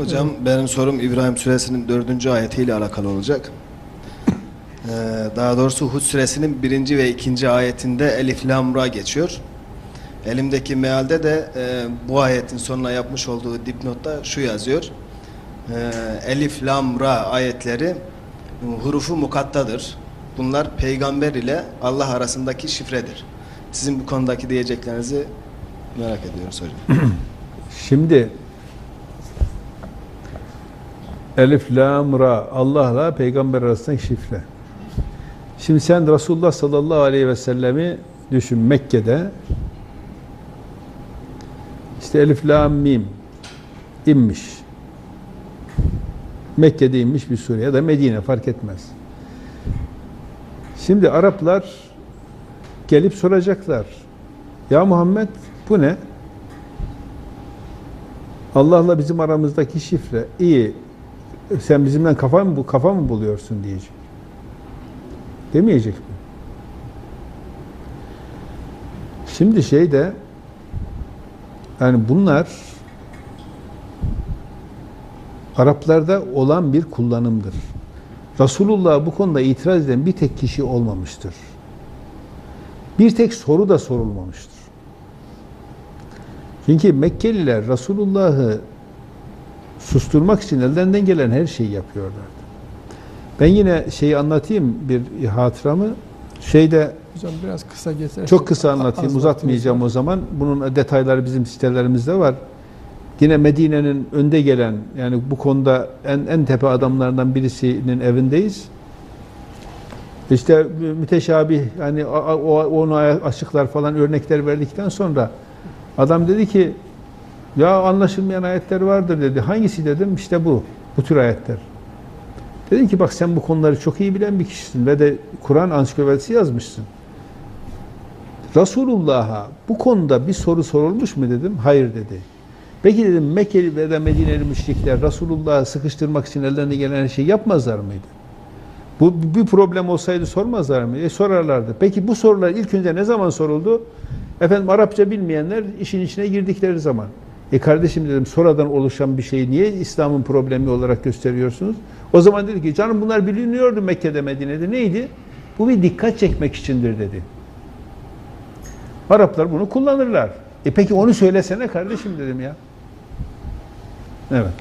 Hocam benim sorum İbrahim suresinin dördüncü ayetiyle alakalı olacak. Ee, daha doğrusu Hud suresinin birinci ve ikinci ayetinde Elif Lam Ra geçiyor. Elimdeki mealde de e, bu ayetin sonuna yapmış olduğu dipnotta şu yazıyor. Ee, Elif Lam Ra ayetleri hurufu mukattadır. Bunlar peygamber ile Allah arasındaki şifredir. Sizin bu konudaki diyeceklerinizi merak ediyoruz hocam. Şimdi Elif, Lam, Ra Allah'la peygamber arasındaki şifre. Şimdi sen Resulullah sallallahu aleyhi ve sellemi düşün Mekke'de işte Elif, Lam, Mim inmiş. Mekke'de inmiş bir sure ya da Medine fark etmez. Şimdi Araplar gelip soracaklar. Ya Muhammed bu ne? Allah'la bizim aramızdaki şifre. İyi. Sen bizimle kafa mı kafa mı buluyorsun diyecek. Demeyecek mi? Şimdi şey de yani bunlar Araplarda olan bir kullanımdır. Resulullah bu konuda itiraz eden bir tek kişi olmamıştır. Bir tek soru da sorulmamıştır. Çünkü Mekkeliler Resulullah'ı susturmak için ellerinden gelen her şeyi yapıyorlardı. Ben yine şeyi anlatayım bir hatıramı. Şeyde Hocam biraz kısa geçer. çok kısa anlatayım, uzatmayacağım o zaman. Bunun detayları bizim sitelerimizde var. Yine Medine'nin önde gelen, yani bu konuda en, en tepe adamlarından birisinin evindeyiz. İşte müteşabih, yani o- o- onu açıklar falan örnekler verdikten sonra adam dedi ki, ya anlaşılmayan ayetler vardır dedi. Hangisi dedim? İşte bu, bu tür ayetler. Dedim ki bak sen bu konuları çok iyi bilen bir kişisin ve de Kur'an ansiklopedisi yazmışsın. Resulullah'a bu konuda bir soru sorulmuş mu dedim. Hayır dedi. Peki dedim Mekkeli ve de Medineli müşrikler Resulullah'ı sıkıştırmak için ellerine gelen her şeyi yapmazlar mıydı? Bu bir problem olsaydı sormazlar mı? E sorarlardı. Peki bu sorular ilk önce ne zaman soruldu? Efendim Arapça bilmeyenler işin içine girdikleri zaman. E kardeşim dedim sonradan oluşan bir şeyi niye İslam'ın problemi olarak gösteriyorsunuz? O zaman dedi ki canım bunlar biliniyordu Mekke'de Medine'de. Neydi? Bu bir dikkat çekmek içindir dedi. Araplar bunu kullanırlar. E peki onu söylesene kardeşim dedim ya. Evet.